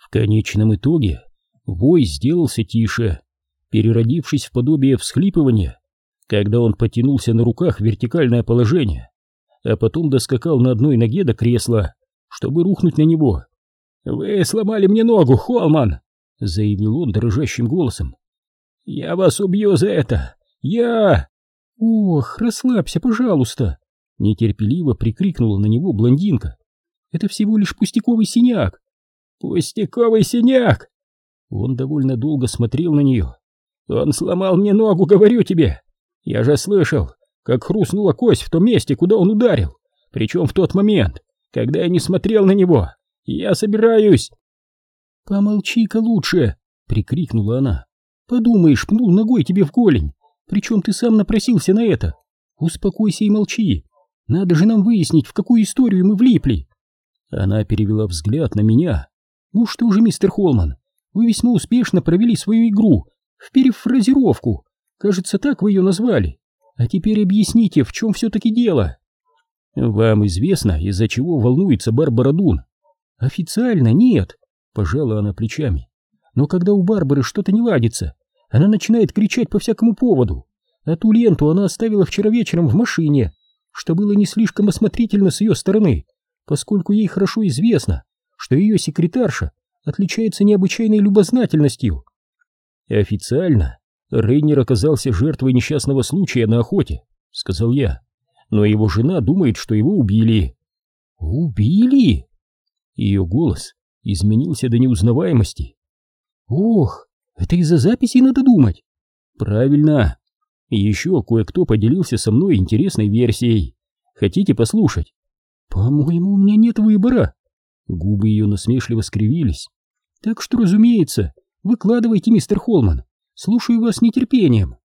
В конечном итоге вой сделался тише, переродившись в подобие всхлипывания, когда он потянулся на руках в вертикальное положение, а потом доскакал на одной ноге до кресла, чтобы рухнуть на него. «Вы сломали мне ногу, Холман!» — заявил он дрожащим голосом. «Я вас убью за это! Я...» «Ох, расслабься, пожалуйста!» — нетерпеливо прикрикнула на него блондинка. «Это всего лишь пустяковый синяк!» «Пустяковый синяк!» Он довольно долго смотрел на нее. «Он сломал мне ногу, говорю тебе! Я же слышал, как хрустнула кость в том месте, куда он ударил, причем в тот момент, когда я не смотрел на него. Я собираюсь...» «Помолчи-ка лучше!» — прикрикнула она. «Подумаешь, пнул ногой тебе в голень, причем ты сам напросился на это. Успокойся и молчи. Надо же нам выяснить, в какую историю мы влипли». Она перевела взгляд на меня. «Ну что же, мистер Холман, вы весьма успешно провели свою игру в перефразировку. Кажется, так вы ее назвали. А теперь объясните, в чем все-таки дело?» «Вам известно, из-за чего волнуется Барбара Дун?» «Официально нет», — пожала она плечами. «Но когда у Барбары что-то не ладится, она начинает кричать по всякому поводу. А ту ленту она оставила вчера вечером в машине, что было не слишком осмотрительно с ее стороны, поскольку ей хорошо известно, что ее секретарша отличается необычайной любознательностью. Официально Рейнер оказался жертвой несчастного случая на охоте, сказал я, но его жена думает, что его убили. Убили? Ее голос изменился до неузнаваемости. Ох, это из-за записей надо думать. Правильно. И еще кое-кто поделился со мной интересной версией. Хотите послушать? По-моему, у меня нет выбора. Губы ее насмешливо скривились. Так что, разумеется, выкладывайте, мистер Холман. Слушаю вас с нетерпением.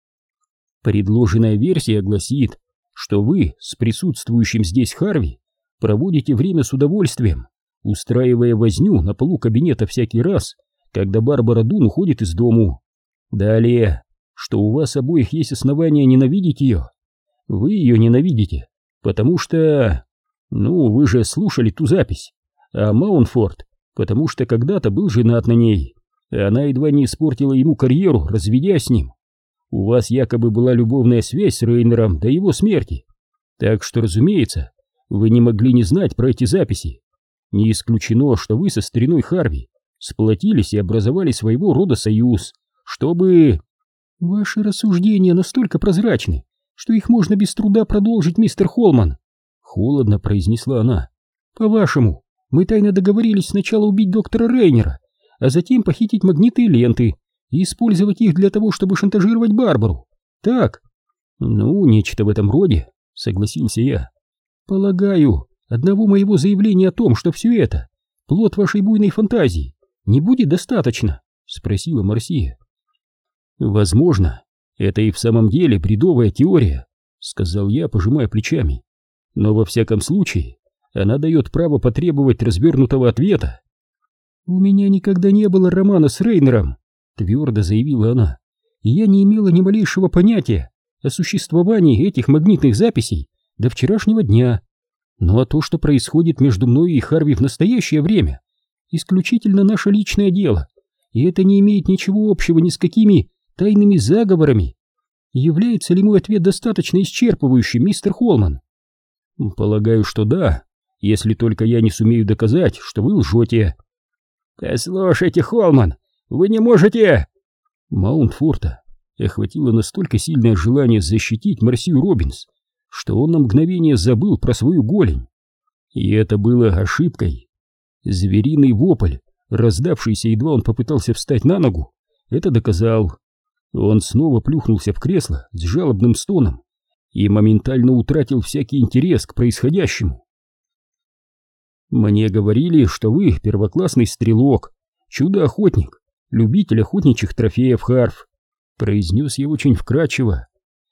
Предложенная версия гласит, что вы с присутствующим здесь Харви проводите время с удовольствием, устраивая возню на полу кабинета всякий раз, когда Барбара Дун уходит из дому. Далее, что у вас обоих есть основания ненавидеть ее. Вы ее ненавидите, потому что... Ну, вы же слушали ту запись. А Маунфорд, потому что когда-то был женат на ней, и она едва не испортила ему карьеру, разведясь с ним. У вас якобы была любовная связь с Рейнером до его смерти. Так что, разумеется, вы не могли не знать про эти записи. Не исключено, что вы со стариной Харви сплотились и образовали своего рода союз, чтобы... Ваши рассуждения настолько прозрачны, что их можно без труда продолжить, мистер Холман. Холодно произнесла она. По-вашему, мы тайно договорились сначала убить доктора Рейнера, а затем похитить магниты и ленты и использовать их для того, чтобы шантажировать Барбару. Так? Ну, нечто в этом роде, согласился я. Полагаю, одного моего заявления о том, что все это плод вашей буйной фантазии, не будет достаточно?» — спросила Марсия. «Возможно, это и в самом деле бредовая теория», — сказал я, пожимая плечами. «Но во всяком случае, она дает право потребовать развернутого ответа». «У меня никогда не было романа с Рейнером», — твердо заявила она, «и я не имела ни малейшего понятия о существовании этих магнитных записей до вчерашнего дня. Ну а то, что происходит между мной и Харви в настоящее время, исключительно наше личное дело, и это не имеет ничего общего ни с какими тайными заговорами. Является ли мой ответ достаточно исчерпывающим, мистер Холман? Полагаю, что да, если только я не сумею доказать, что вы лжете. Послушайте, Холман, вы не можете... Маунтфорта охватило настолько сильное желание защитить Марсию Робинс, что он на мгновение забыл про свою голень. И это было ошибкой. Звериный вопль, раздавшийся едва он попытался встать на ногу, это доказал. Он снова плюхнулся в кресло с жалобным стоном и моментально утратил всякий интерес к происходящему. «Мне говорили, что вы первоклассный стрелок, чудо-охотник, любитель охотничьих трофеев Харф», произнес я очень вкрадчиво.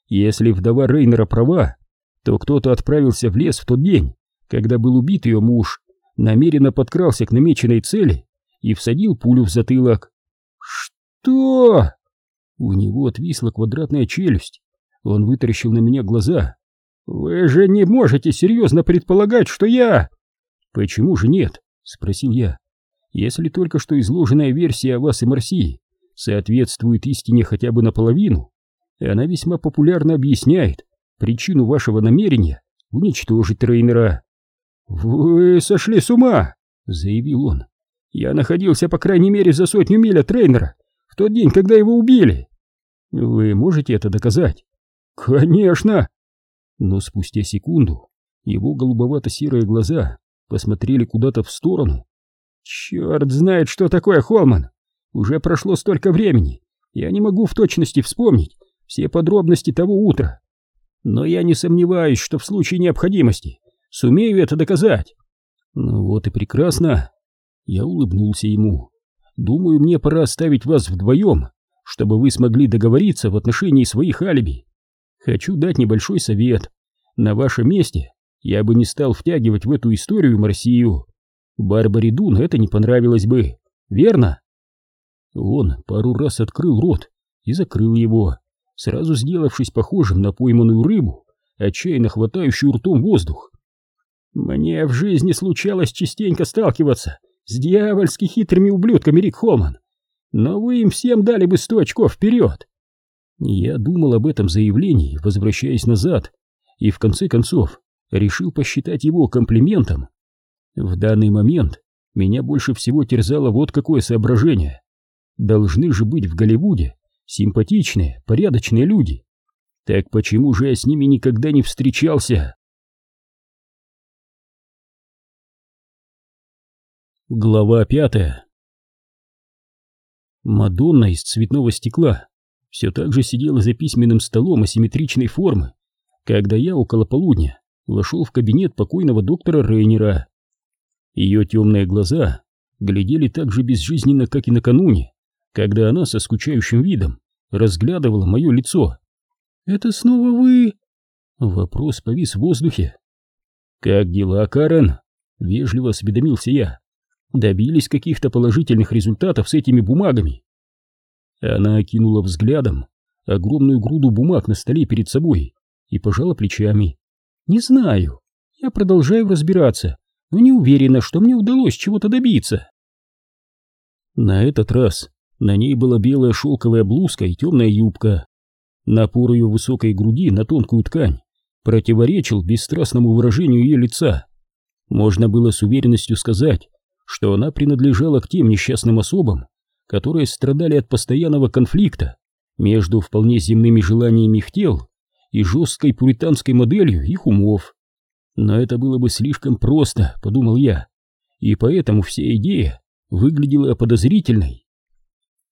«Если вдова Рейнера права, то кто-то отправился в лес в тот день, когда был убит ее муж, намеренно подкрался к намеченной цели и всадил пулю в затылок. «Что?» У него отвисла квадратная челюсть. Он вытаращил на меня глаза. «Вы же не можете серьезно предполагать, что я...» «Почему же нет?» — спросил я. Если только что изложенная версия о вас и Марсии соответствует истине хотя бы наполовину, она весьма популярно объясняет причину вашего намерения уничтожить трейнера. «Вы сошли с ума!» — заявил он. «Я находился, по крайней мере, за сотню миль от трейнера в тот день, когда его убили. Вы можете это доказать?» «Конечно!» Но спустя секунду его голубовато-серые глаза посмотрели куда-то в сторону. «Черт знает, что такое Холман! Уже прошло столько времени, я не могу в точности вспомнить все подробности того утра. Но я не сомневаюсь, что в случае необходимости сумею это доказать». «Ну вот и прекрасно!» Я улыбнулся ему. «Думаю, мне пора оставить вас вдвоем, чтобы вы смогли договориться в отношении своих алиби. Хочу дать небольшой совет. На вашем месте я бы не стал втягивать в эту историю Марсию. Барбаре Дун это не понравилось бы, верно? Он пару раз открыл рот и закрыл его, сразу сделавшись похожим на пойманную рыбу, отчаянно хватающую ртом воздух. Мне в жизни случалось частенько сталкиваться с дьявольски хитрыми ублюдками Рик Холман, но вы им всем дали бы сто очков вперед. Я думал об этом заявлении, возвращаясь назад, и в конце концов решил посчитать его комплиментом. В данный момент меня больше всего терзало вот какое соображение. Должны же быть в Голливуде симпатичные, порядочные люди. Так почему же я с ними никогда не встречался? Глава пятая Мадонна из цветного стекла все так же сидела за письменным столом асимметричной формы, когда я около полудня вошел в кабинет покойного доктора Рейнера. Ее темные глаза глядели так же безжизненно, как и накануне, когда она со скучающим видом разглядывала мое лицо. «Это снова вы?» Вопрос повис в воздухе. «Как дела, Карен?» — вежливо осведомился я. «Добились каких-то положительных результатов с этими бумагами?» Она окинула взглядом огромную груду бумаг на столе перед собой и пожала плечами. Не знаю. Я продолжаю разбираться, но не уверена, что мне удалось чего-то добиться. На этот раз на ней была белая шелковая блузка и темная юбка. Напор ее высокой груди на тонкую ткань противоречил бесстрастному выражению ее лица. Можно было с уверенностью сказать, что она принадлежала к тем несчастным особам, которые страдали от постоянного конфликта между вполне земными желаниями их тел и жесткой пуританской моделью их умов. Но это было бы слишком просто, подумал я, и поэтому вся идея выглядела подозрительной.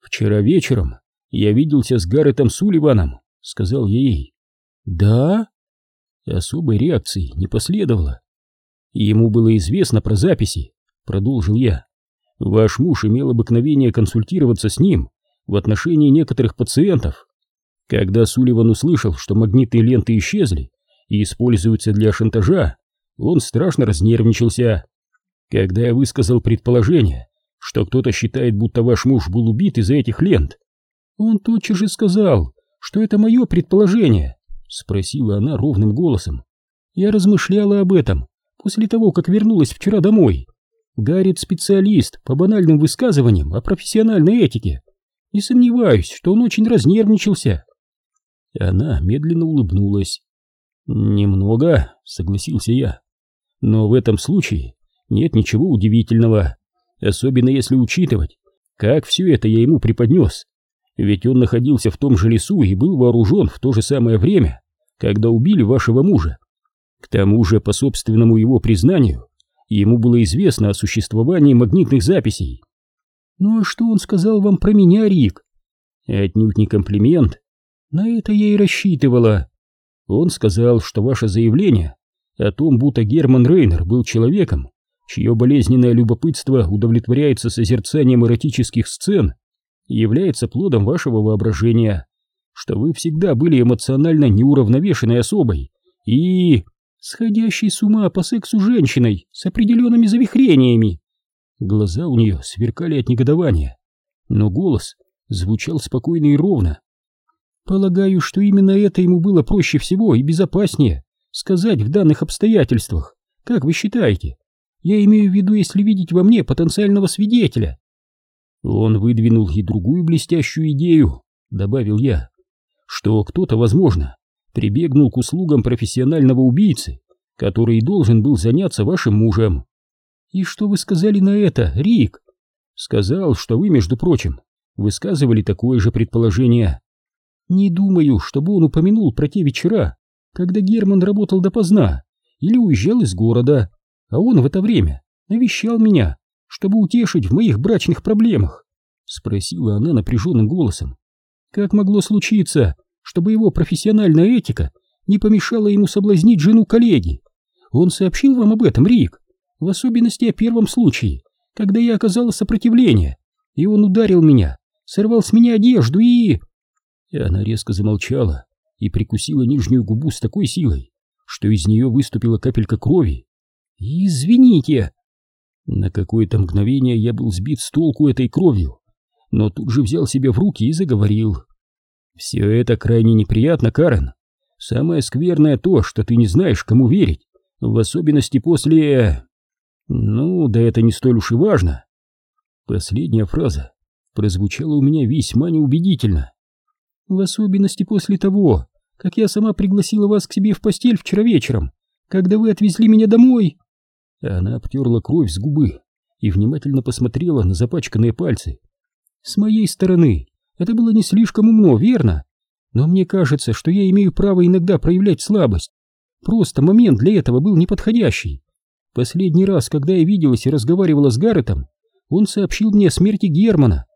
«Вчера вечером я виделся с Гарретом Сулливаном», — сказал я ей. «Да?» Особой реакции не последовало. Ему было известно про записи, продолжил я. Ваш муж имел обыкновение консультироваться с ним в отношении некоторых пациентов. Когда Сулливан услышал, что магнитные ленты исчезли и используются для шантажа, он страшно разнервничался. Когда я высказал предположение, что кто-то считает, будто ваш муж был убит из-за этих лент, он тотчас же сказал, что это мое предположение, спросила она ровным голосом. Я размышляла об этом после того, как вернулась вчера домой. Гаррит специалист по банальным высказываниям о профессиональной этике. Не сомневаюсь, что он очень разнервничался. Она медленно улыбнулась. «Немного», — согласился я. «Но в этом случае нет ничего удивительного, особенно если учитывать, как все это я ему преподнес. Ведь он находился в том же лесу и был вооружен в то же самое время, когда убили вашего мужа. К тому же, по собственному его признанию, ему было известно о существовании магнитных записей. «Ну а что он сказал вам про меня, Рик?» «Отнюдь не комплимент. На это я и рассчитывала. Он сказал, что ваше заявление о том, будто Герман Рейнер был человеком, чье болезненное любопытство удовлетворяется созерцанием эротических сцен, является плодом вашего воображения, что вы всегда были эмоционально неуравновешенной особой и... сходящей с ума по сексу женщиной с определенными завихрениями. Глаза у нее сверкали от негодования, но голос звучал спокойно и ровно, Полагаю, что именно это ему было проще всего и безопаснее сказать в данных обстоятельствах. Как вы считаете? Я имею в виду, если видеть во мне потенциального свидетеля. Он выдвинул и другую блестящую идею, добавил я, что кто-то, возможно, прибегнул к услугам профессионального убийцы, который должен был заняться вашим мужем. И что вы сказали на это, Рик? Сказал, что вы, между прочим, высказывали такое же предположение. Не думаю, чтобы он упомянул про те вечера, когда Герман работал допоздна или уезжал из города, а он в это время навещал меня, чтобы утешить в моих брачных проблемах? Спросила она напряженным голосом. Как могло случиться, чтобы его профессиональная этика не помешала ему соблазнить жену коллеги? Он сообщил вам об этом, Рик, в особенности о первом случае, когда я оказала сопротивление, и он ударил меня, сорвал с меня одежду и... И она резко замолчала и прикусила нижнюю губу с такой силой, что из нее выступила капелька крови. «Извините!» На какое-то мгновение я был сбит с толку этой кровью, но тут же взял себя в руки и заговорил. «Все это крайне неприятно, Карен. Самое скверное то, что ты не знаешь, кому верить, в особенности после... Ну, да это не столь уж и важно». Последняя фраза прозвучала у меня весьма неубедительно. «В особенности после того, как я сама пригласила вас к себе в постель вчера вечером, когда вы отвезли меня домой...» Она обтерла кровь с губы и внимательно посмотрела на запачканные пальцы. «С моей стороны это было не слишком умно, верно? Но мне кажется, что я имею право иногда проявлять слабость. Просто момент для этого был неподходящий. Последний раз, когда я виделась и разговаривала с Гарретом, он сообщил мне о смерти Германа.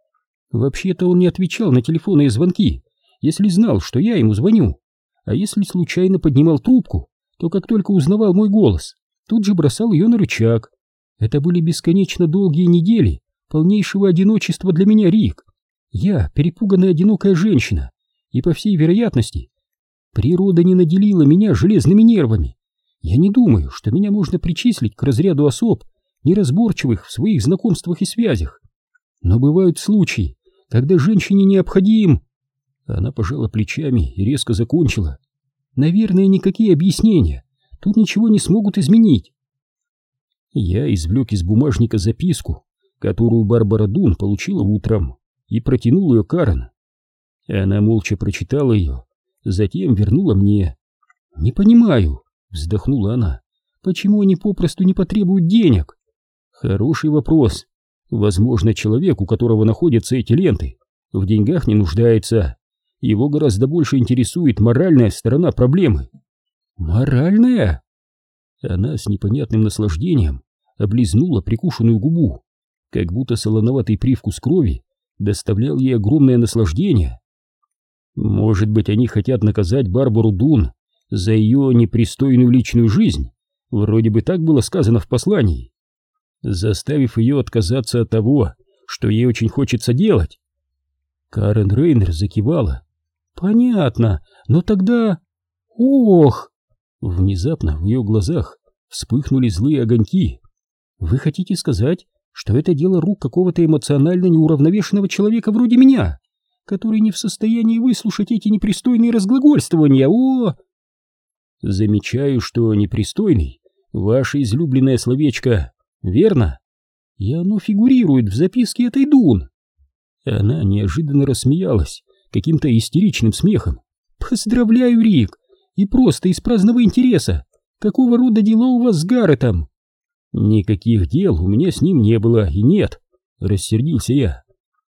Вообще-то он не отвечал на телефонные звонки, если знал, что я ему звоню. А если случайно поднимал трубку, то как только узнавал мой голос, тут же бросал ее на рычаг. Это были бесконечно долгие недели полнейшего одиночества для меня, Рик. Я перепуганная одинокая женщина, и, по всей вероятности, природа не наделила меня железными нервами. Я не думаю, что меня можно причислить к разряду особ, неразборчивых в своих знакомствах и связях. Но бывают случаи, когда женщине необходим... Она пожала плечами и резко закончила. Наверное, никакие объяснения тут ничего не смогут изменить. Я извлек из бумажника записку, которую Барбара Дун получила утром, и протянул ее Карен. Она молча прочитала ее, затем вернула мне. «Не понимаю», — вздохнула она, — «почему они попросту не потребуют денег?» «Хороший вопрос. Возможно, человек, у которого находятся эти ленты, в деньгах не нуждается. Его гораздо больше интересует моральная сторона проблемы». «Моральная?» Она с непонятным наслаждением облизнула прикушенную губу, как будто солоноватый привкус крови доставлял ей огромное наслаждение. Может быть, они хотят наказать Барбару Дун за ее непристойную личную жизнь, вроде бы так было сказано в послании, заставив ее отказаться от того, что ей очень хочется делать. Карен Рейнер закивала. «Понятно, но тогда... Ох!» Внезапно в ее глазах вспыхнули злые огоньки. «Вы хотите сказать, что это дело рук какого-то эмоционально неуравновешенного человека вроде меня, который не в состоянии выслушать эти непристойные разглагольствования. О! Замечаю, что непристойный — ваше излюбленное словечко, верно? И оно фигурирует в записке этой Дун. Она неожиданно рассмеялась каким-то истеричным смехом. «Поздравляю, Рик! И просто из праздного интереса! Какого рода дела у вас с Гарретом?» Никаких дел у меня с ним не было и нет, рассердился я.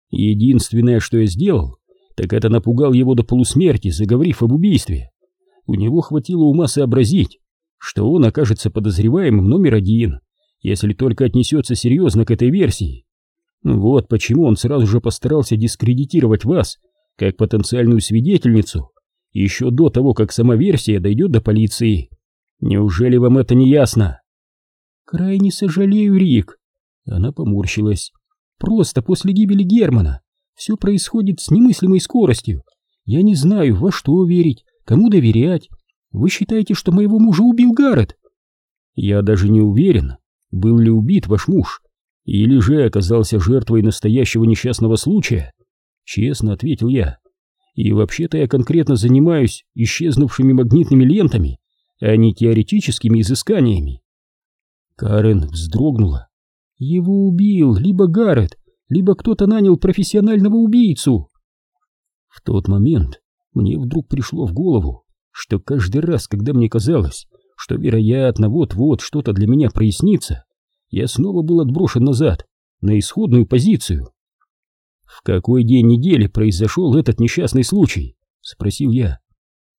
Единственное, что я сделал, так это напугал его до полусмерти, заговорив об убийстве. У него хватило ума сообразить, что он окажется подозреваемым номер один, если только отнесется серьезно к этой версии. Вот почему он сразу же постарался дискредитировать вас, как потенциальную свидетельницу, еще до того, как сама версия дойдет до полиции. Неужели вам это не ясно? «Крайне сожалею, Рик». Она поморщилась. «Просто после гибели Германа все происходит с немыслимой скоростью. Я не знаю, во что верить, кому доверять. Вы считаете, что моего мужа убил Гаррет?» «Я даже не уверен, был ли убит ваш муж, или же оказался жертвой настоящего несчастного случая. Честно ответил я. И вообще-то я конкретно занимаюсь исчезнувшими магнитными лентами, а не теоретическими изысканиями. Карен вздрогнула. Его убил либо Гаррет, либо кто-то нанял профессионального убийцу. В тот момент мне вдруг пришло в голову, что каждый раз, когда мне казалось, что, вероятно, вот-вот что-то для меня прояснится, я снова был отброшен назад, на исходную позицию. «В какой день недели произошел этот несчастный случай?» — спросил я.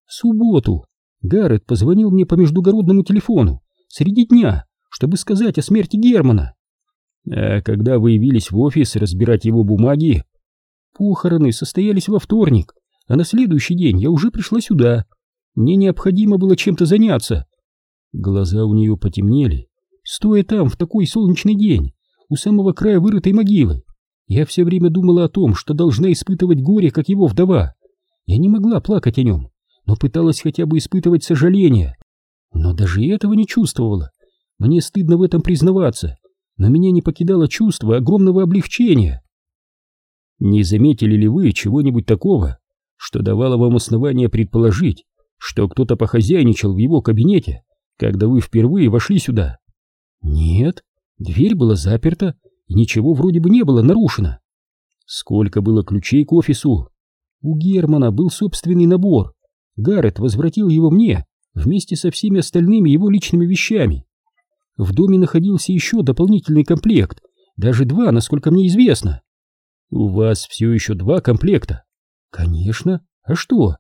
«В субботу. Гаррет позвонил мне по междугородному телефону среди дня, чтобы сказать о смерти Германа. А когда вы явились в офис разбирать его бумаги? Похороны состоялись во вторник, а на следующий день я уже пришла сюда. Мне необходимо было чем-то заняться. Глаза у нее потемнели, стоя там в такой солнечный день, у самого края вырытой могилы. Я все время думала о том, что должна испытывать горе, как его вдова. Я не могла плакать о нем, но пыталась хотя бы испытывать сожаление. Но даже этого не чувствовала. Мне стыдно в этом признаваться, но меня не покидало чувство огромного облегчения. Не заметили ли вы чего-нибудь такого, что давало вам основание предположить, что кто-то похозяйничал в его кабинете, когда вы впервые вошли сюда? Нет, дверь была заперта, и ничего вроде бы не было нарушено. Сколько было ключей к офису? У Германа был собственный набор. Гаррет возвратил его мне вместе со всеми остальными его личными вещами. В доме находился еще дополнительный комплект, даже два, насколько мне известно. У вас все еще два комплекта? Конечно. А что?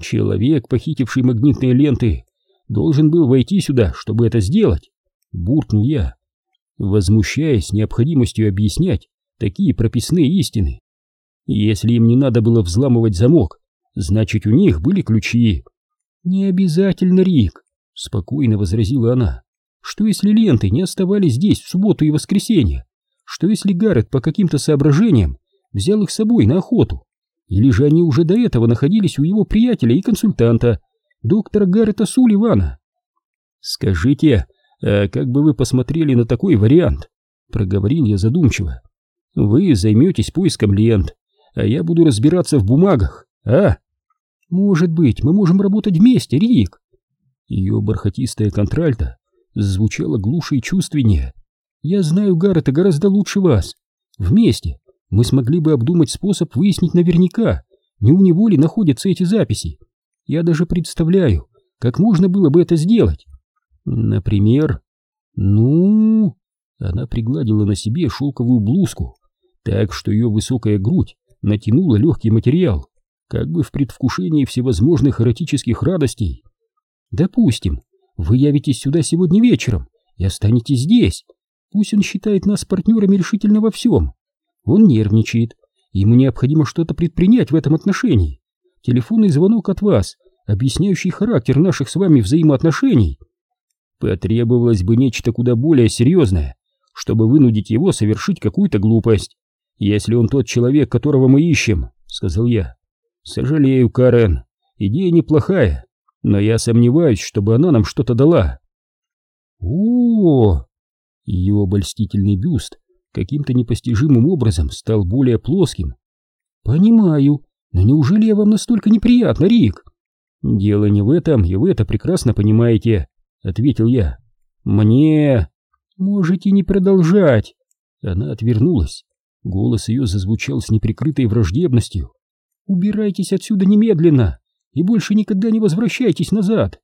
Человек, похитивший магнитные ленты, должен был войти сюда, чтобы это сделать, буркнул я, возмущаясь необходимостью объяснять такие прописные истины. Если им не надо было взламывать замок, значит, у них были ключи. Не обязательно, Рик, спокойно возразила она. Что если ленты не оставались здесь в субботу и воскресенье? Что если Гаррет по каким-то соображениям взял их с собой на охоту? Или же они уже до этого находились у его приятеля и консультанта, доктора Гаррета Сулливана? Скажите, а как бы вы посмотрели на такой вариант? Проговорил я задумчиво. Вы займетесь поиском лент, а я буду разбираться в бумагах, а? Может быть, мы можем работать вместе, Рик? Ее бархатистая контральта звучало глуше и чувственнее. Я знаю Гаррета гораздо лучше вас. Вместе мы смогли бы обдумать способ выяснить наверняка, не у него ли находятся эти записи. Я даже представляю, как можно было бы это сделать. Например, ну... Она пригладила на себе шелковую блузку, так что ее высокая грудь натянула легкий материал, как бы в предвкушении всевозможных эротических радостей. Допустим, вы явитесь сюда сегодня вечером и останетесь здесь. Пусть он считает нас партнерами решительно во всем. Он нервничает. Ему необходимо что-то предпринять в этом отношении. Телефонный звонок от вас, объясняющий характер наших с вами взаимоотношений. Потребовалось бы нечто куда более серьезное, чтобы вынудить его совершить какую-то глупость. Если он тот человек, которого мы ищем, — сказал я. Сожалею, Карен, идея неплохая, но я сомневаюсь, чтобы она нам что-то дала. О, -о, -о ее обольстительный бюст каким-то непостижимым образом стал более плоским. Понимаю, но неужели я вам настолько неприятно, Рик? Дело не в этом, и вы это прекрасно понимаете, ответил я. Мне можете не продолжать. Она отвернулась. Голос ее зазвучал с неприкрытой враждебностью. Убирайтесь отсюда немедленно и больше никогда не возвращайтесь назад.